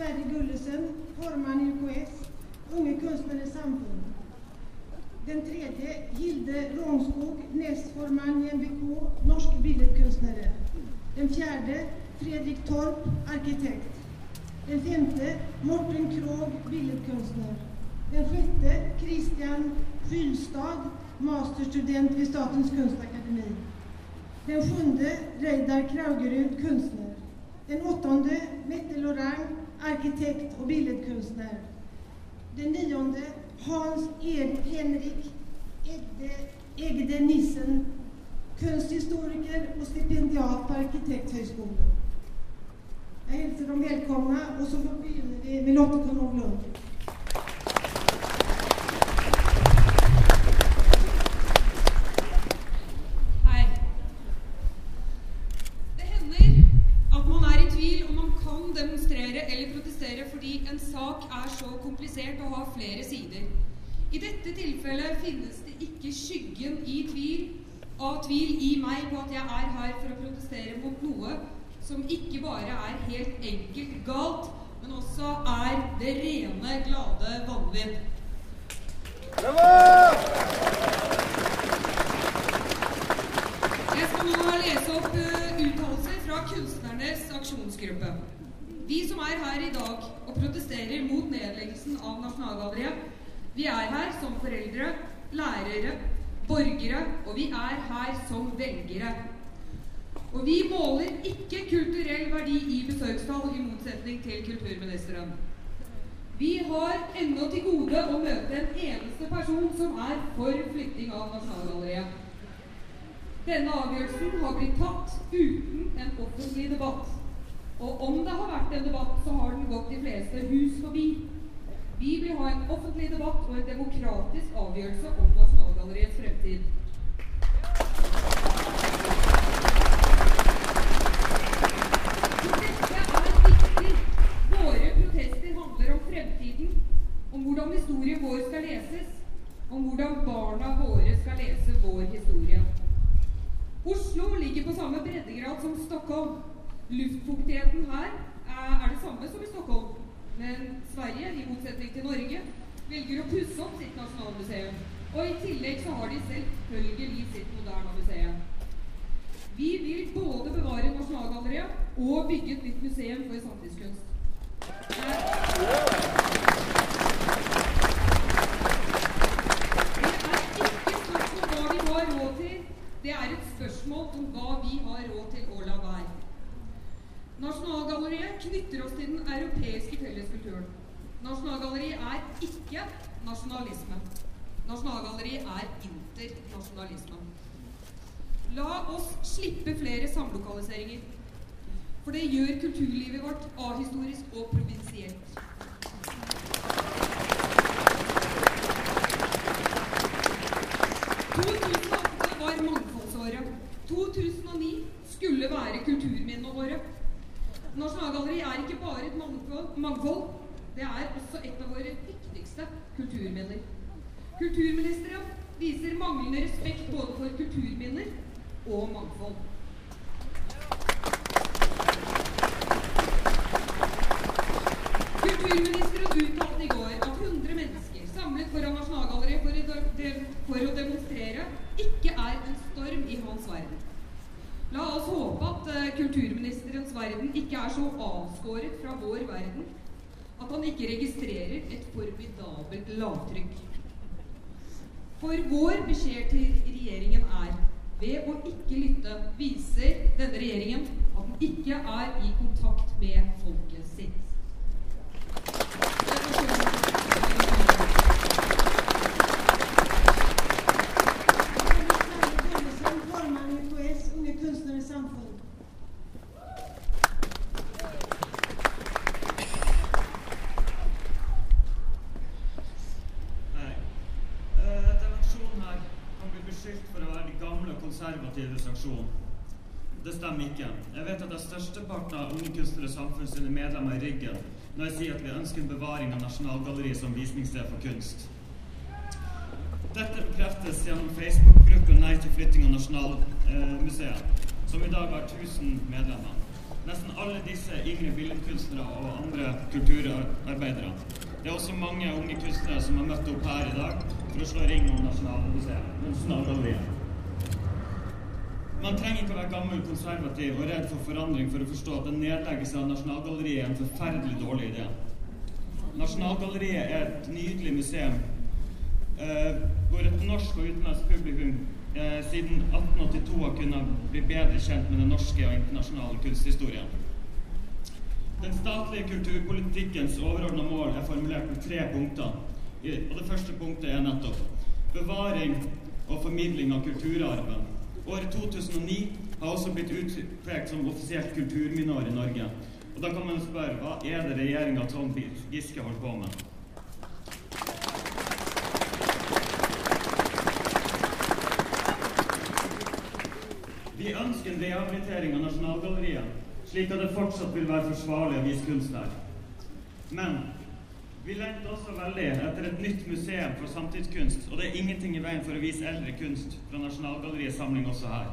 Sverre Gullesen, formann i UKS, Unge Kunstneres Samfund. Den tredje, Hilde Rångskog, nestformann i NBK, Norske Billedkunstnere. Den fjerde, Fredrik Torp, arkitekt. Den femte, Morten Krogh, billedkunstner. Den sjette, Christian Fylstad, masterstudent ved Statens kunstakademi. Den sjunde, Reidar Kraugerud, kunstner. Den åttonde, Mette Lorang, arkitekt og billedkunstner. Den nionde, Hans Erik Henrik Egde, Egde Nissen, kunsthistoriker og stipendiat på Arkitekthøgskolen. Jeg hilser dem velkomne, og så begynner vi med Lotte Kanon Lund. Hei. Det hender at man er i tvil om man kan demonstrere eller protestere fordi en sak er så komplisert og har flere sider. I dette tilfellet finnes det ikke skyggen i tvil av tvil i meg på at jeg er her for å protestere mot noe som ikke bare er helt enkelt galt, men også er det rene, glade vanvidd. Jeg skal nå lese opp eh, uttalelser fra Kunstnernes aksjonsgruppe. Vi som er her i dag og protesterer mot nedleggelsen av Nasjonalgalleriet, vi er her som foreldre, lærere, borgere, og vi er her som velgere. Og vi måler ikke kulturell verdi i besøkstall, i motsetning til kulturministeren. Vi har ennå til gode å møte en eneste person som er for flytting av Nasjonalgalleriet. Denne avgjørelsen har blitt tatt uten en offentlig debatt. Og om det har vært en debatt, så har den gått de fleste hus forbi. Vi vil ha en offentlig debatt og en demokratisk avgjørelse om Nasjonalgalleriets fremtid. Dette er viktig. Våre protester handler om fremtiden, om hvordan historien vår skal leses, om hvordan barna våre skal lese vår historie. Oslo ligger på samme breddegrad som Stockholm. Luftfuktigheten her er det samme som i Stockholm. Men Sverige, i motsetning til Norge, velger å pusse opp sitt nasjonalmuseum. Og i tillegg så har de selvfølgelig sitt moderne museum. Vi vil både bevare Nasjonalgalleriet og bygge et nytt museum for samtidskunst. Det er ikke spørsmål hva vi har råd til, det er et spørsmål om hva vi har råd til å la være. Nasjonalgalleriet knytter oss til den europeiske felleskulturen. Nasjonalgalleriet er ikke nasjonalisme. Nasjonalgalleriet er internasjonalisme. La oss slippe flere samlokaliseringer. For det gjør kulturlivet vårt ahistorisk og provinsielt. günleri sürekli bu i kontakt med folket sitt. Formann i UKS, Unge Kunstneres Samfund. Nei. Eh, Denne aksjonen her kan bli beskyldt for å være de gamle og konservatives aksjon. Det stemmer ikke. Jeg vet at jeg har av Unge kunstnere sine medlemmer i ryggen når jeg sier at vi ønsker en bevaring av Nasjonalgalleriet som visningssted for kunst. Dette bekreftes gjennom Facebook-gruppen Nei til flytting av Nasjonalmuseet, som i dag har 1000 medlemmer. nesten alle disse yngre billedkunstnere og andre kulturarbeidere. Det er også mange unge kunstnere som har møtt opp her i dag for å slå ring om Nasjonalmuseet, Nasjonalgalleriet. Man trenger ikke å være gammel, konservativ og redd for forandring for å forstå at en nedleggelse av Nasjonalgalleriet er en forferdelig dårlig idé. Nasjonalgalleriet er et nydelig museum eh, hvor et norsk og utenlandsk publikum eh, siden 1882 har kunnet bli bedre kjent med den norske og internasjonale kunsthistorien. Den statlige kulturpolitikkens overordna mål er formulert med tre punkter. Og det første punktet er nettopp bevaring og formidling av kulturarven. Året 2009 har også blitt utpekt som offisielt kulturminneår i Norge. Og da kan man spørre hva er det regjeringa Trond Giske holder på med? Vi ønsker en rehabilitering av Nasjonalgalleriet, slik at det fortsatt vil være forsvarlig å vise kunst der. Men vi lengter også veldig etter et nytt museum for samtidskunst, og det er ingenting i veien for å vise eldre kunst fra Nasjonalgalleriets samling også her.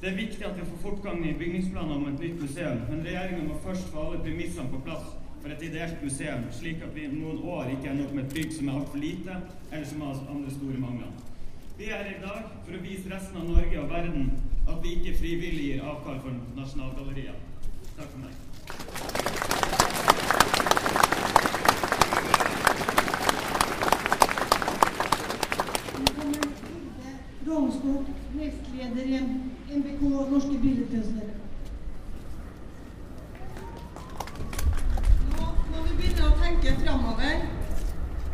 Det er viktig at vi får fortgang i bygningsplaner om et nytt museum, men regjeringen må først få alle premissene på plass for et ideelt museum, slik at vi om noen år ikke ender opp med et bygg som er altfor lite, eller som har andre store mangler. Vi er her i dag for å vise resten av Norge og verden at vi ikke frivillig gir avkall for Nasjonalgalleriet. Takk for meg. Nestleder i NBK Norske Billedkunstnere. Nå må vi begynne å tenke framover.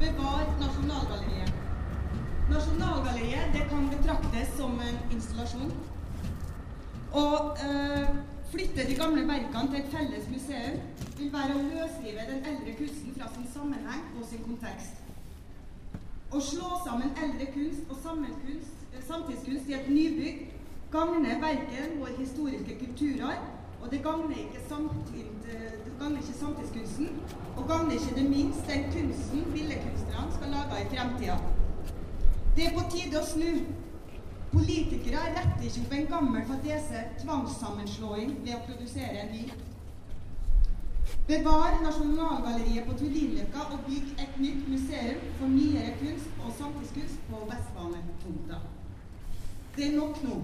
Bevar Nasjonalgalleriet. Nasjonalgalleriet det kan betraktes som en installasjon. Å øh, flytte de gamle verkene til et felles museum vil være å løsrive den eldre kunsten fra sin sammenheng og sin kontekst. Å slå sammen eldre kunst og sammenkunst samtidskunst i et nybygg gagner verken vår historiske kulturarv, og det gagner ikke, samtid, ikke samtidskunsten, og gagner ikke det minst den kunsten billedkunstnerne skal lage i fremtida. Det er på tide å snu. Politikere retter ikke opp en gammel fadese tvangssammenslåing ved å produsere en ny. Bevar Nasjonalgalleriet på Tullinløkka og bygg et nytt museum for nyere kunst og samtidskunst på Vestbanetomta. Det er nok nå.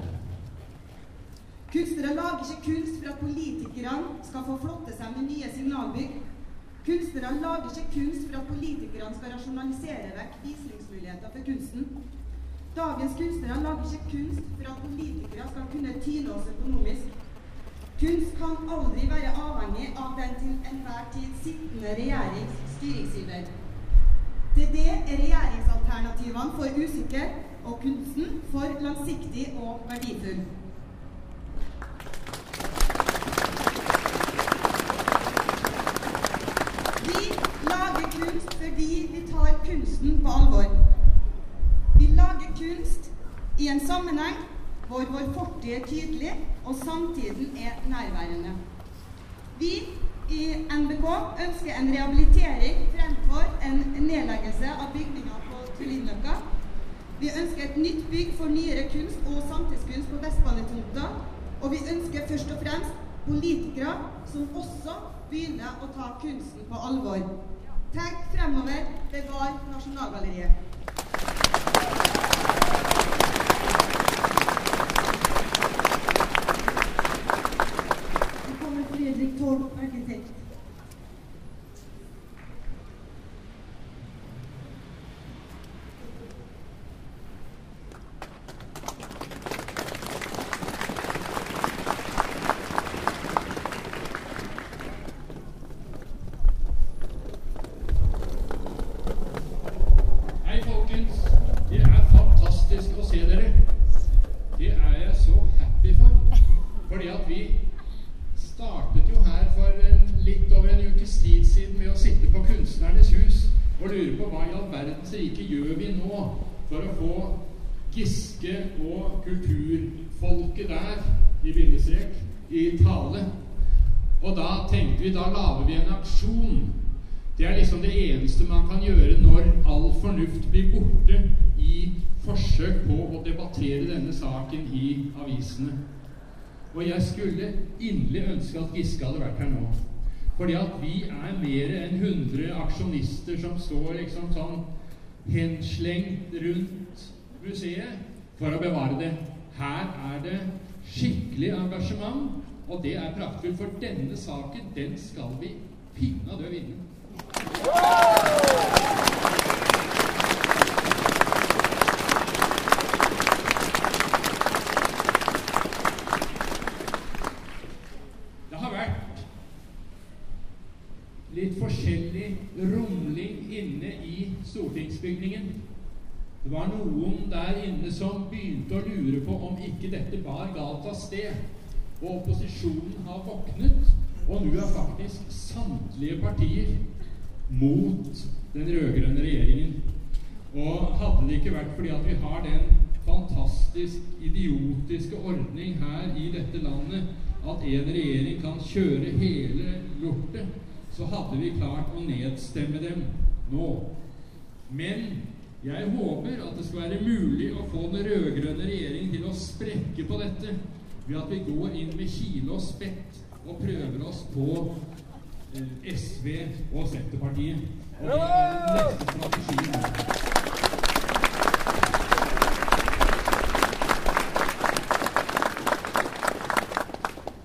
Kunstnere lager ikke kunst for at politikerne skal få flotte seg med nye signalbygg. Kunstnere lager ikke kunst for at politikerne skal rasjonalisere vekk visningsmuligheter for kunsten. Dagens kunstnere lager ikke kunst for at politikere skal kunne tyne oss økonomisk. Kunst kan aldri være avhengig av den til enhver tid sittende regjerings styringsiver. Til det er regjeringsalternativene for usikre og kunsten for langsiktig og verdifull. Vi lager kunst fordi vi tar kunsten på alvor. Vi lager kunst i en sammenheng hvor vår fortid er tydelig og samtiden er nærværende. Vi i NBK ønsker en rehabilitering fremfor en nedleggelse av bygninger på Tullinløkka. Vi ønsker et nytt bygg for nyere kunst og samtidskunst på Vestbanetomta. Og vi ønsker først og fremst politikere som også begynner å ta kunsten på alvor. Tenk fremover, bevar Nasjonalgalleriet. Fredrik Torp, arkitekt. Hei, folkens. Det er fantastisk å se dere. Det er jeg så happy for. Fordi at vi startet jo her for en, litt over en ukes tid siden med å sitte på Kunstnernes hus og lure på hva i all verdens rike gjør vi nå for å få Giske og kulturfolket der, i bindestrek, i tale. Og da tenkte vi da lager vi en aksjon det er liksom det eneste man kan gjøre når all fornuft blir borte i forsøk på å debattere denne saken i avisene. Og jeg skulle inderlig ønske at Giske hadde vært her nå. Fordi at vi er mer enn 100 aksjonister som står liksom sånn henslengt rundt museet for å bevare det. Her er det skikkelig engasjement, og det er praktfullt. For denne saken, den skal vi pinadø vinne. Det har vært litt forskjellig rumling inne i stortingsbygningen. Det var noen der inne som begynte å lure på om ikke dette bar galt av sted. Og opposisjonen har våknet, og nå er faktisk samtlige partier mot den rød-grønne regjeringen. Og hadde det ikke vært fordi at vi har den fantastisk idiotiske ordning her i dette landet at en regjering kan kjøre hele lortet, så hadde vi klart å nedstemme dem nå. Men jeg håper at det skal være mulig å få den rød-grønne regjeringen til å sprekke på dette ved at vi går inn med kile og spett og prøver oss på eh, SV og Senterpartiet. Og det er den neste strategien.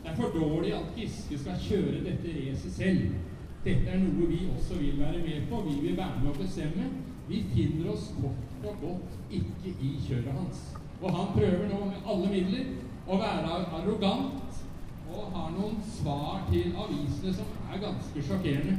Det er for dårlig at Giske skal kjøre dette racet selv. Dette er noe vi også vil være med på. Vi vil være med å bestemme. Vi finner oss kort og godt ikke i kjøret hans. Og han prøver nå med alle midler å være arrogant og har noen svar til avisene som er ganske sjokkerende.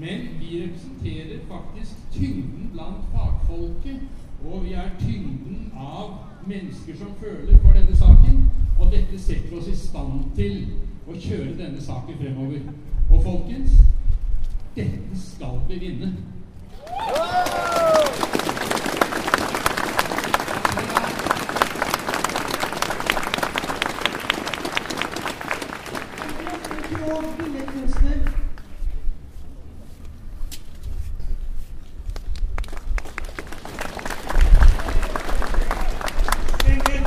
Men vi representerer faktisk tyngden blant fagfolket, og vi er tyngden av mennesker som føler for denne saken. Og dette setter oss i stand til å kjøre denne saken fremover. Og folkens, dette skal vi vinne. Grov billedkunstner. Stenge.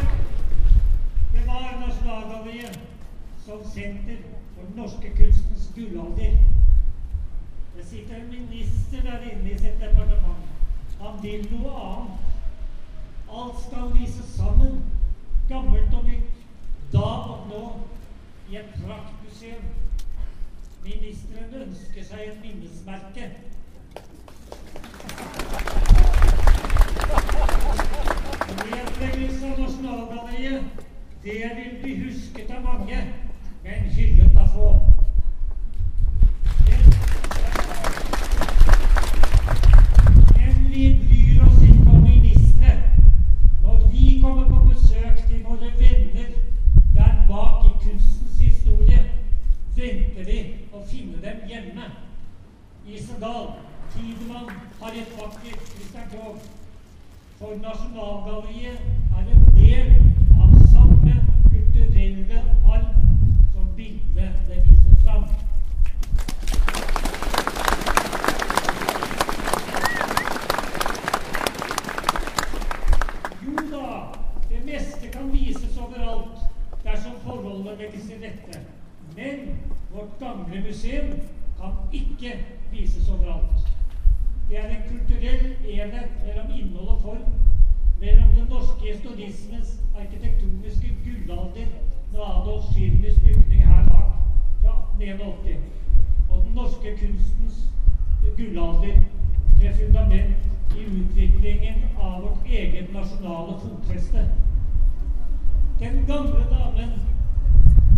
Bevar Nasjonalgalleriet som senter for den norske kunstens gullalder. Det sitter en minister der inne i sitt departement. Han vil noe annet. Alt skal vises sammen, gammelt og nytt, da og nå, i et praktmuseum. Ministeren ønsker seg et minnesmerke. Nedleggelse av Nasjonalgalleriet, det vil bli husket av mange, men hyllet av få. Men vi bryr oss ikke om ministre. Når vi kommer på besøk til våre venner der bak i kunstens historie, venter vi å finne dem hjemme. Isendal, Tidemann, Harriet Backer, Christian Krogh. For Nasjonalgalleriet er en del av samme kulturelle arv som bildet det viser fram. Jo da, det meste kan vises overalt dersom forholdene legges til rette. Men vårt gamle museum kan ikke vises overalt. Det er en kulturell enhet mellom innhold og form, mellom den norske historismens arkitektoniske gullalder med Adolf Schirmers bygning her bak fra 1881, og den norske kunstens gullalder med fundament i utviklingen av vårt eget nasjonale fotfeste. Den gamle damen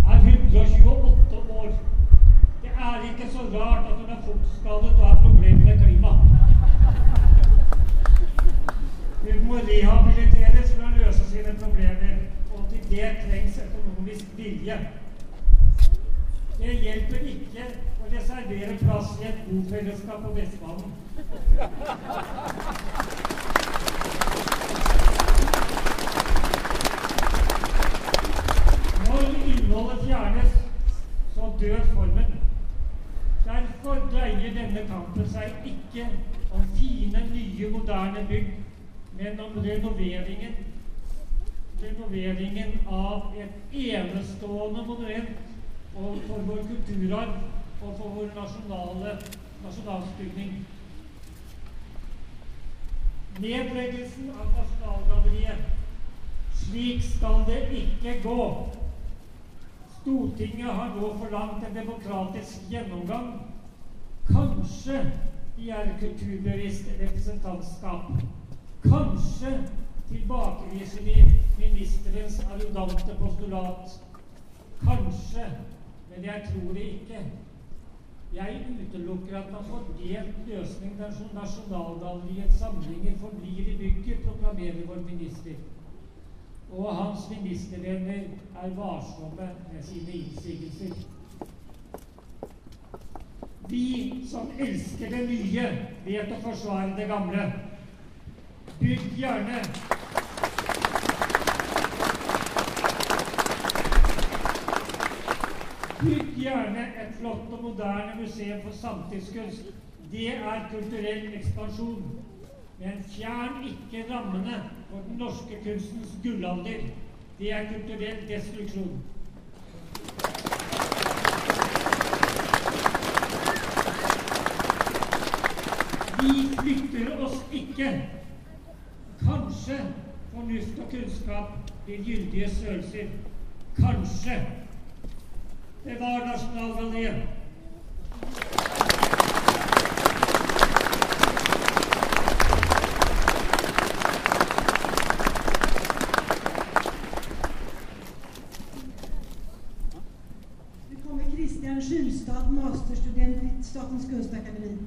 er 128 år. Det er ikke så rart at hun er fotskadet og har problemer med klima. Hun må rehabiliteres for å løse sine problemer, og til det trengs økonomisk vilje. Det hjelper ikke å reservere plass i et bofellesskap på Vestbanen. Når innholdet fjernes, så dør formen. Derfor dreier denne kampen seg ikke om fine, nye, moderne bygg, men om renoveringen. renoveringen av et enestående monument og for vår kulturarv og for vår nasjonale nasjonalbygning. Nedleggelsen av Nasjonalgalleriet. Slik skal det ikke gå. Stortinget har nå forlangt en demokratisk gjennomgang. Kanskje de er kulturbevisst representantskap. Kanskje tilbakeviser vi ministerens arrogante postulat. Kanskje, men jeg tror det ikke. Jeg utelukker at man får delt løsning dersom Nasjonalgalleriets samlinger forblir i bygget, proklamerer vår minister. Og hans ministervenner er varsomme med sine innsigelser. Vi som elsker det nye, vet å forsvare det gamle. Bygg gjerne Bygg gjerne et flott og moderne museum for samtidskunst. Det er kulturell ekspansjon. Men fjern ikke rammene for den norske kunstens gullalder. Det er kulturell destruksjon. Vi flytter oss ikke. Kanskje fornuft og kunnskap blir gyldige størrelser. Kanskje. Bevar Nasjonalgalleriet. Nu kommer Christian Skylstad, masterstudent ved Statens kunstakademi.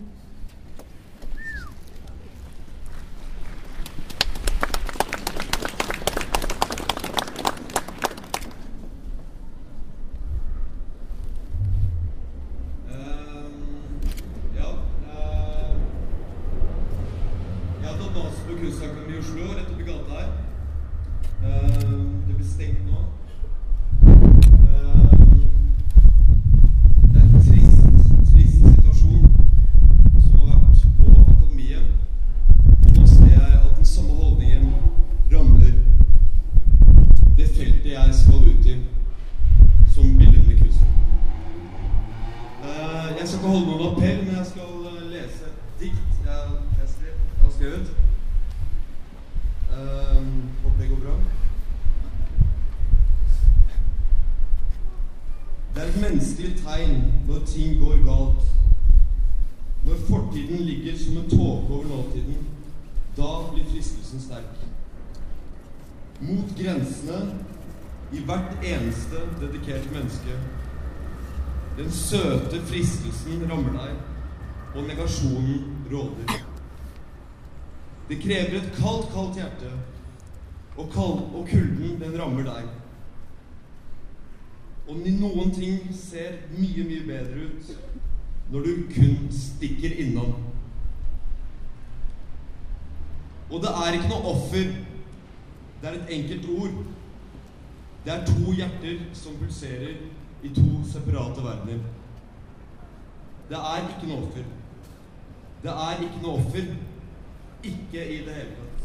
Ehm, ja. eh, jeg har tatt master på Kunstakademiet i Oslo, rett oppi gata her. Ehm, det blir stengt nå. Ehm, det er en trist, trist situasjon som har vært på akademiet. Og nå ser jeg at den samme holdningen rammer det feltet jeg skal ut i som billedlig kunstner. Eh, jeg skal ikke holde noen appell, men jeg skal eh, lese et dikt jeg, jeg, skrev, jeg har skrevet. Uh, håper det går bra. Det er et menneskelig tegn når ting går galt. Når fortiden ligger som en tåke over nåtiden, da blir fristelsen sterk. Mot grensene i hvert eneste dedikerte menneske den søte fristelsen rammer deg, og negasjonen råder. Det krever et kaldt, kaldt hjerte, og, kald, og kulden, den rammer deg. Og noen ting ser mye, mye bedre ut når du kun stikker innom. Og det er ikke noe offer. Det er et enkelt ord. Det er to hjerter som pulserer i to separate verdener. Det er ikke noe offer. Det er ikke noe offer. Ikke i det hele tatt.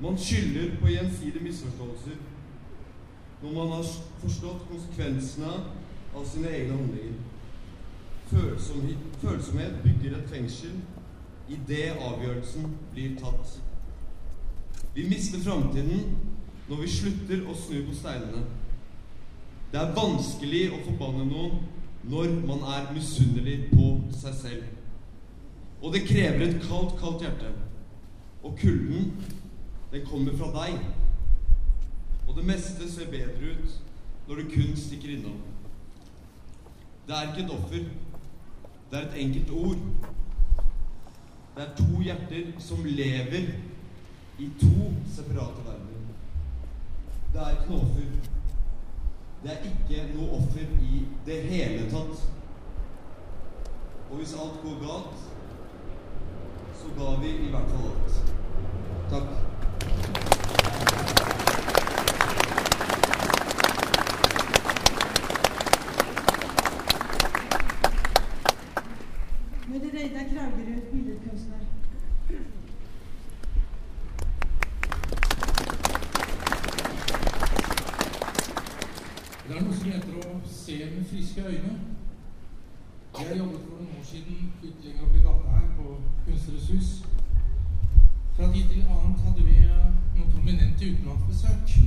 Man skylder på gjensidige misforståelser når man har forstått konsekvensene av sine egne handlinger. Følsomhet, bygger et fengsel idet avgjørelsen blir tatt. Vi mister framtiden når vi slutter å snu på steinene. Det er vanskelig å forbanne noen når man er misunnelig på seg selv. Og det krever et kaldt, kaldt hjerte. Og kulden, den kommer fra deg. Og det meste ser bedre ut når du kun stikker innom. Det er ikke et offer. Det er et enkelt ord. Det er to hjerter som lever i to separate verdener. Det er ikke noe offer. Det er ikke noe offer i det hele tatt. Og hvis alt går galt, så ga vi i hvert fall alt. Takk. Reidar Kragerud, billedkunstner. Det er noe som heter å se med friske øyne. Jeg jobbet for noen år siden utlegging av brigade her på Kunstneres hus. Fra tid til annet hadde vi eh, noen prominente utenlandsbesøk.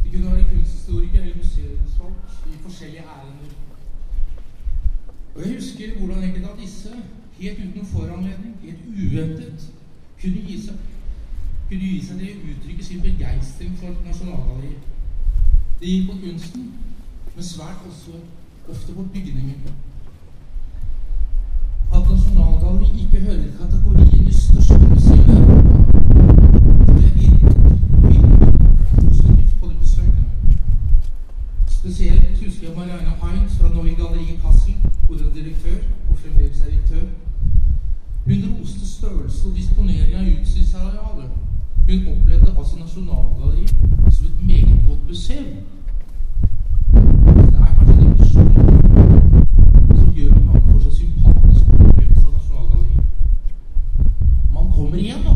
Det kunne være kunsthistorikere eller museumsfolk i forskjellige ærender. Og jeg husker hvordan enkelte av disse helt uten foranledning, helt uventet, kunne gi seg, kunne gi seg til å uttrykke sin begeistring for Nasjonalgalleriet. Det gikk på kunsten, men svært også ofte på bygningen. At Nasjonalgalleriet ikke hører kategorien i største museene i Europa, tror jeg virket virkelig positivt på de besøkende. Spesielt husker jeg Mariana Heinz fra Neue Gallerie Kassel, hvor hun er direktør, og fremdeles er direktør. Hun roste størrelse og disponering av utstillingsarealet. Hun opplevde altså Nasjonalgalleriet som et meget godt museum. Det er kanskje den visjonen som gjør at man får så sympatisk opplevelse av Nasjonalgalleriet. Man kommer igjen, da.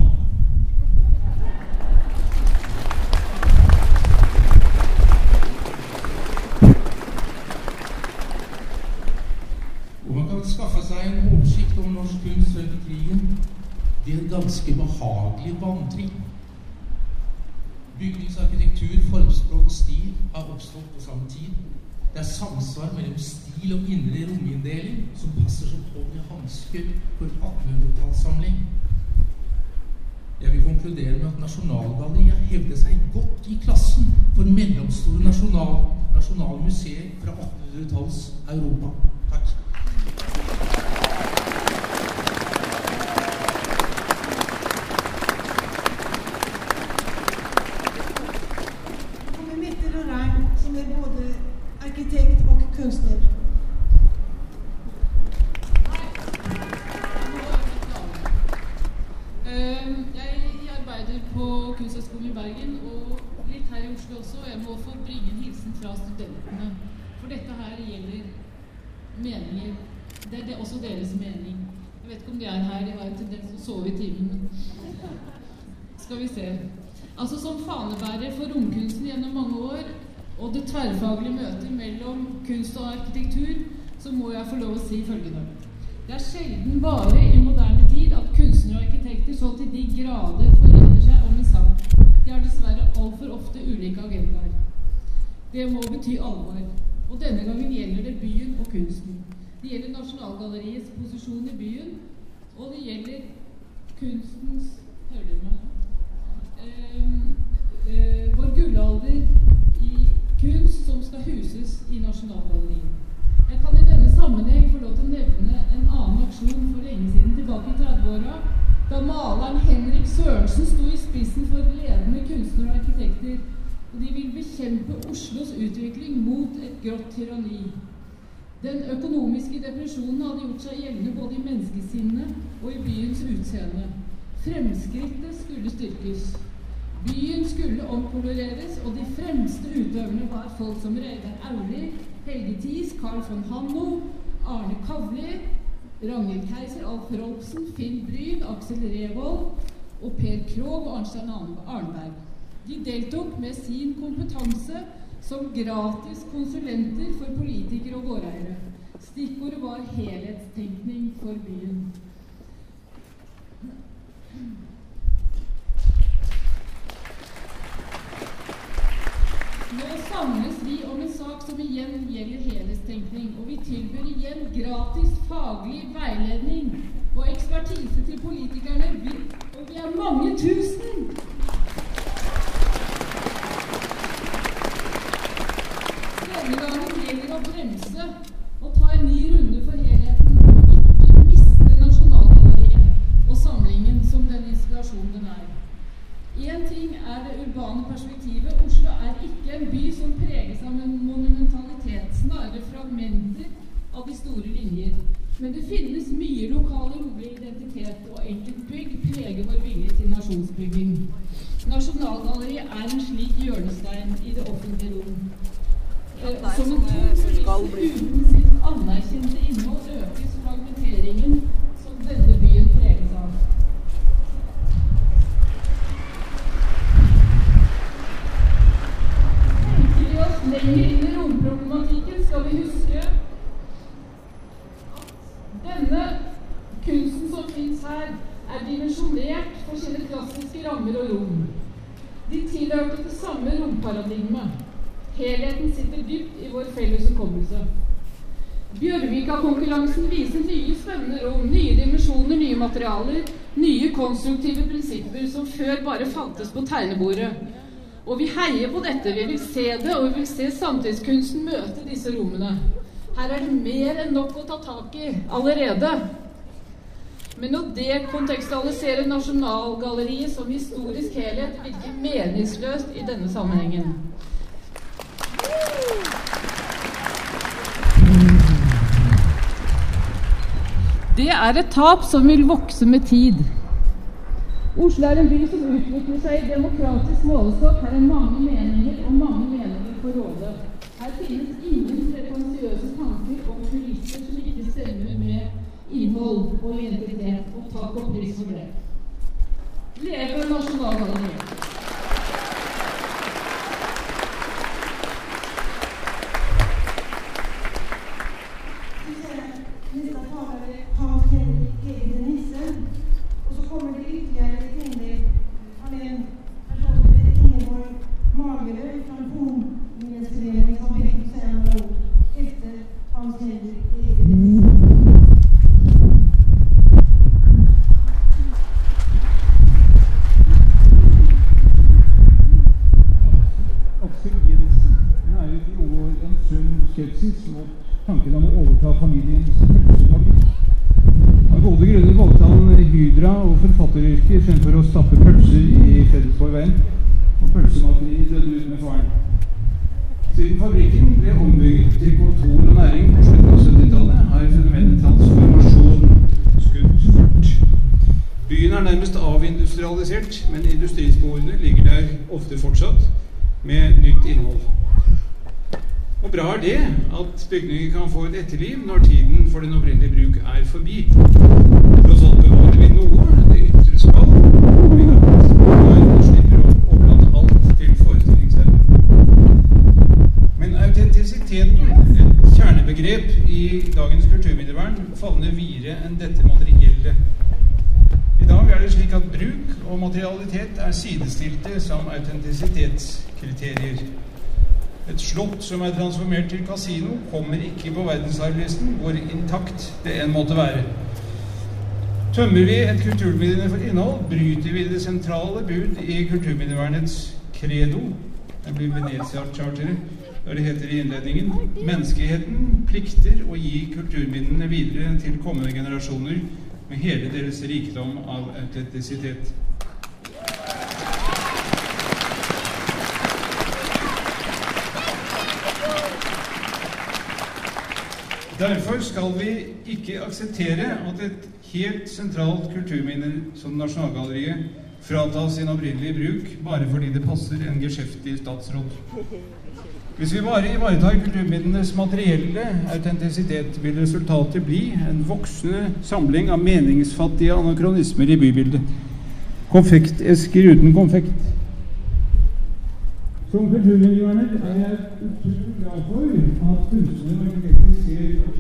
Og man kan skaffe seg en oversikt over norsk kunst frem til krigen. Det er et ganske behagelig vandring. Bygningsarkitektur, formspråk og stil har oppstått på samme tid. Det er samsvar mellom stil og indre rominndeling som passer som hånd i hanske på en 1800-tallssamling. Jeg vil konkludere med at Nasjonalgalleriet hevder seg godt i klassen for mellomstore nasjonal, nasjonale museer fra 1800-talls Europa. Takk. Og med Mette Lorang, som er både arkitekt og kunstner. Ehm, Jeg arbeider på Kunsthøgskolen i Bergen og litt her i Oslo også. og Jeg må få bringe en hilsen fra studentene. For dette her gjelder meninger. Det er også deres mening. Jeg vet ikke om de er her, de har en tendens til å sove i timen. Skal vi se. Altså Som fanebærer for romkunsten gjennom mange år og det tverrfaglige møtet mellom kunst og arkitektur, så må jeg få lov å si følgende. Det er sjelden bare i moderne tid at kunstnere og arkitekter så til de grader forener seg om en sang. De har dessverre altfor ofte ulike agendaer. Det må bety alvor. Og denne gangen gjelder det byen og kunsten. Det gjelder Nasjonalgalleriets posisjon i byen, og det gjelder kunstens Hører du meg? Eh, eh, vår gullalder kunst som skal huses i Nasjonalgalleriet. Jeg kan i denne sammenheng få lov til å nevne en annen aksjon for lenge siden, tilbake i 30-åra, da maleren Henrik Sørensen sto i spissen for ledende kunstnere og arkitekter. Og de vil bekjempe Oslos utvikling mot et grått tyranni. Den økonomiske depresjonen hadde gjort seg gjeldende både i menneskesinnet og i byens utseende. Fremskrittet skulle styrkes. Byen skulle ompoloreres, og de fremste utøverne var folk som Reidar Auli, Helge Thies, Carl von Hanno, Arne Kavli, Ragnhild Keiser, Alf Rolfsen, Finn Bryn, Aksel Revold og Per Krogh og Arnstein Arnberg. De deltok med sin kompetanse som gratis konsulenter for politikere og gårdeiere. Stikkordet var helhetstenkning for byen. Nå samles vi om en sak som igjen gjelder helhetstenkning, og vi tilbyr igjen gratis faglig veiledning og ekspertise til politikerne. Og vi er mange tusen! Denne gangen gjelder det å bremse og ta en ny runde for helheten, og ikke miste Nasjonalgalleriet og samlingen som den inspirasjonen den er. Én ting er det urbane perspektivet. Oslo er ikke en by som preges av en monumentalitet, snarere fragmenter av de store linjer. Men det finnes mye lokal og rolig identitet, og enkeltbygg preger vår vilje til nasjonsbygging. Nasjonalgalleriet er en slik hjørnestein i det offentlige rom. Eh, Som en tom kulisse uten sitt anerkjente innhold økes fragmenteringen som denne byen preges av. Tenker vi oss lenger inn i romproblematikken, skal vi huske er for sine klassiske rammer og rom. De tilhørte det samme romparadigmet. Helheten sitter dypt i vår felles hukommelse. Bjørvika-konkurransen viser nye spennende rom, nye dimensjoner, nye materialer, nye konstruktive prinsipper som før bare fantes på tegnebordet. Og vi heier på dette. Vi vil se det, og vi vil se samtidskunsten møte disse rommene. Her er det mer enn nok å ta tak i allerede. Men å dekontekstualisere Nasjonalgalleriet som historisk helhet virker meningsløst i denne sammenhengen. Det er et tap som vil vokse med tid. Oslo er en by som utvikler seg i demokratisk målestokk. Her er mange meninger, og mange meninger får råde. Her finnes ingen innhold og identitet. Og takk og pris for det. Leve Nasjonalgalleriet! Nästa talare Hans-Henrik Egede Nissen. Och så kommer det ytterligare ett inlägg av en person som heter Ingeborg Magerö från Fornminnesföreningen som ber att säga några ord efter Hans-Henrik Egede Nissen. Aksel Jensen næret i år en sunn skepsis mot tanken om å overta familiens pølsefabrikk. Av gode grunner valgte han Hydra og forfatteryrket fremfor å stappe pølser i Fredriksborg-veien, og pølsemakeriet døde ut med faren. Siden fabrikken ble ombygget til kontor og næring på slutten av 70-tallet, har fenomenet transformasjon skutt fart. Byen er nærmest avindustrialisert, men industrisporene ligger der ofte fortsatt, med nytt innhold. Og bra er det at bygninger kan få et etterliv når tiden for den opprinnelige bruk er forbi. Tross alt bevarer vi noe, det ytre skal. Vi slipper å overlate alt til forestillingsevnen. Men autentisiteten, et kjernebegrep i dagens kulturminnevern, favner videre enn dette materielle. I dag er det slik at bruk og materialitet er sidestilte som autentisitetskriterier. Et slott som er transformert til kasino, kommer ikke på verdensarvlisten, hvor intakt det enn måtte være. Tømmer vi et kulturminne for innhold, bryter vi det sentrale bud i kulturminnevernets credo. Det blir Venezia-charteret, der det heter i innledningen menneskeheten plikter å gi kulturminnene videre til kommende generasjoner med hele deres rikdom av autentisitet. Derfor skal vi ikke akseptere at et helt sentralt kulturminne som Nasjonalgalleriet fratas sin opprinnelige bruk bare fordi det passer en geskjeftig statsråd. Hvis vi bare ivaretar kulturminnenes materielle autentisitet, vil resultatet bli en voksende samling av meningsfattige anakronismer i bybildet. Konfektesker uten konfekt. Som kulturmiljøverner er jeg utrolig glad for at kunstnere og arkitekter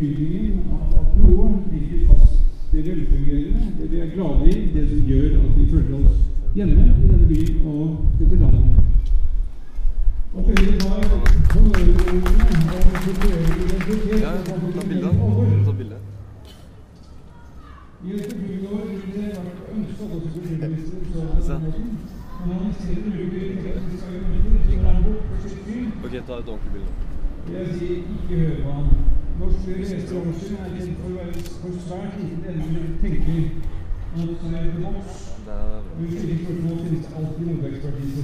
betydningen av at noe ligger fast. Det velfungerende, det vi er glade i, det som gjør at vi føler oss hjemme i denne byen og dette landet. Og Høyre tar honnørordene om kulturell identitet Ja, og ta bilde. I et kulturår vil det vært ønske at som kulturminister så måten. Men han selv bruker tekniske argumenter, så er han bort for sitt. Ok, ta et ordentlig bilde. jeg si ikke hør på ham. Norske lesebransjen er kjent for å være for svært liten evne tenker outside the box. Og i slike spørsmål finnes det alltid noe ekspertise.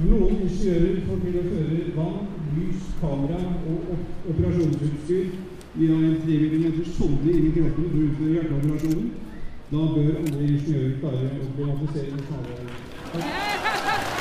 Noen ingeniører får til å føre vann, lys, kamera og op operasjonsutstyr via en 3 mm sonde i kroppen for å hjerteoperasjonen. Da bør alle ingeniører klare å privatisere nasjonalværet.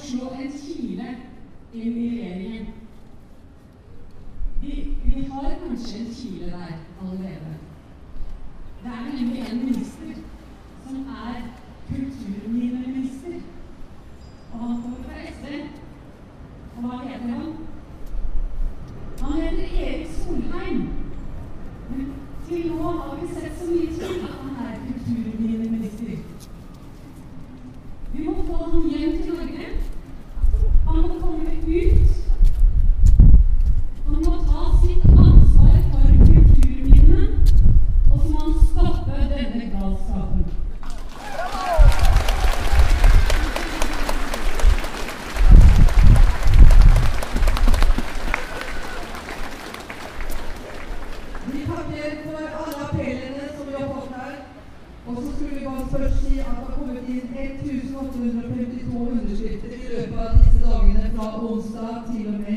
slå en kile inn i regjeringen. Vi, vi, har kanskje en kile der allerede. Det er nemlig en minste Karl Olstad till och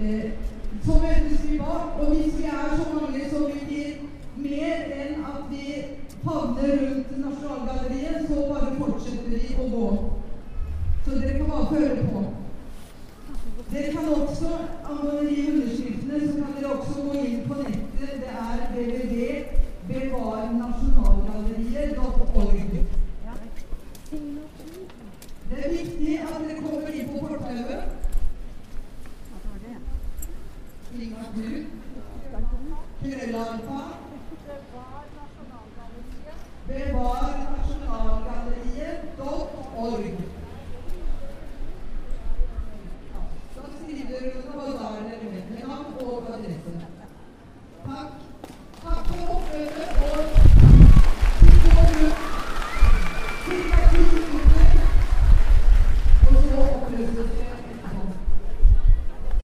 eh, som møtes vi bak. Og hvis vi er så mange som vil mer enn at vi havner rundt Nasjonalgalleriet, så bare fortsetter vi å gå. Så dere kan bare høre på. Dere kan også, angående de underskriftene, så kan dere også gå inn på nettet. Det er BBB.